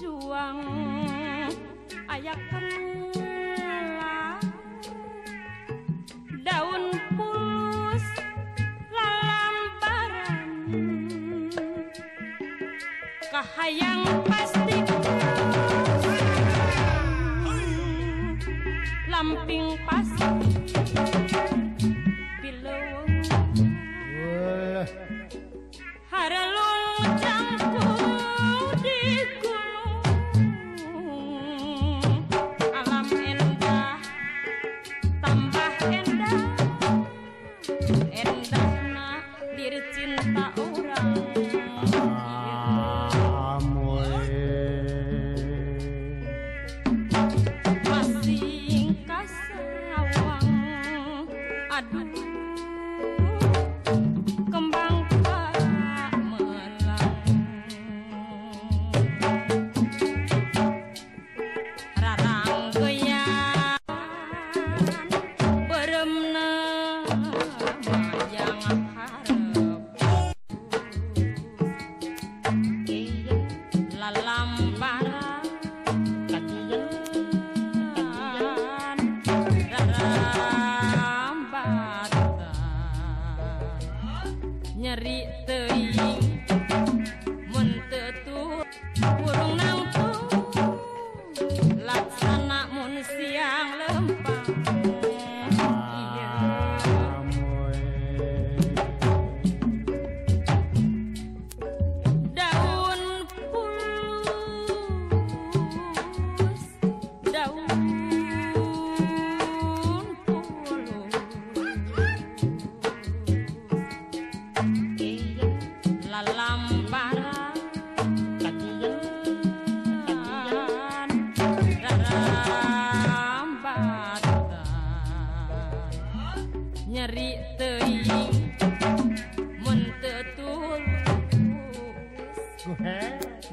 juang ayat daun kus lalampa kahaangan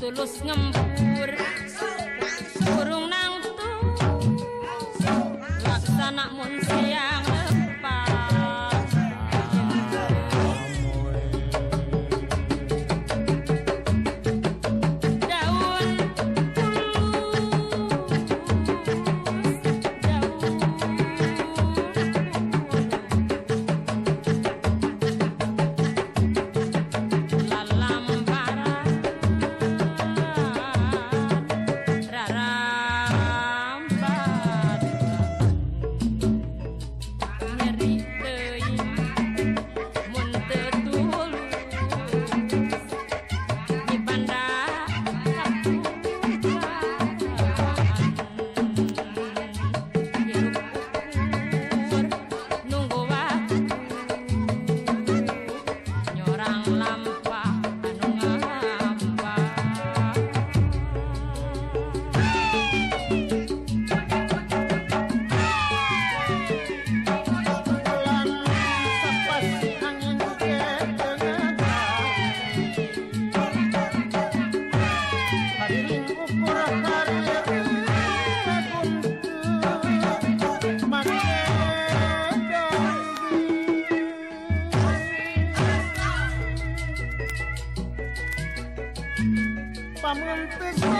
tulus ngembur burung Christmas.